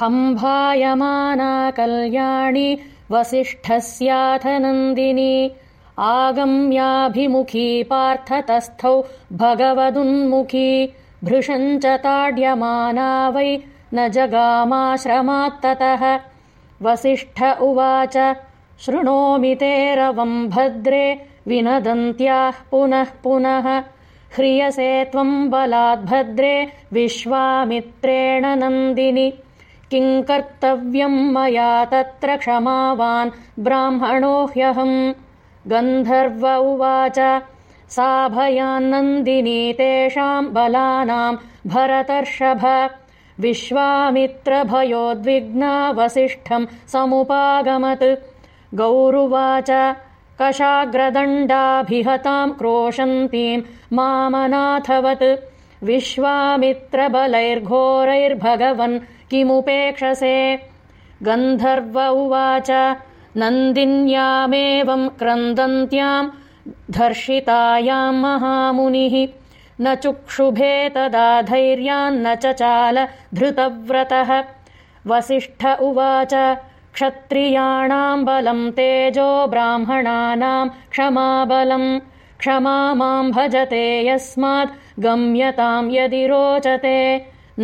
हम्भायमाना कल्याणी वसिष्ठस्याथ नन्दिनी आगम्याभिमुखी पार्थतस्थौ भगवदुन्मुखी भृशम् च ताड्यमाना वै न जगामाश्रमात्ततः। वसिष्ठ उवाच शृणोमि तेरवम् भद्रे विनदन्त्याः पुनः पुनः। ह्रियसे त्वम् बलाद्भद्रे विश्वामित्रेण नन्दिनि किम् कर्तव्यम् मया तत्र क्षमावान् ब्राह्मणो ह्यहम् गन्धर्व उवाच सा भयान्नन्दिनी तेषाम् बलानाम् भरतर्षभ। विश्वामित्रभयोद्विग्ना वसिष्ठम् समुपागमत्। गौरुवाच कशाग्रदण्डाभिहताम् क्रोशन्तीम् मामनाथवत्। विश्वामित्रबलैर्घोरैर्भगवन् किमुपेक्षसे? गन्धर्व उवाच नन्दिन्यामेवम् क्रन्दन्त्याम् धर्षितायाम् महामुनिः। न चुक्षुभे तदा धैर्यान्न चचाल धृतव्रतः। वसिष्ठ उवाच क्षत्रियाणाम् बलम् तेजो ब्राह्मणानाम् क्षमाबलम् क्षमा माम् भजते यस्मात् गम्यताम् यदि रोचते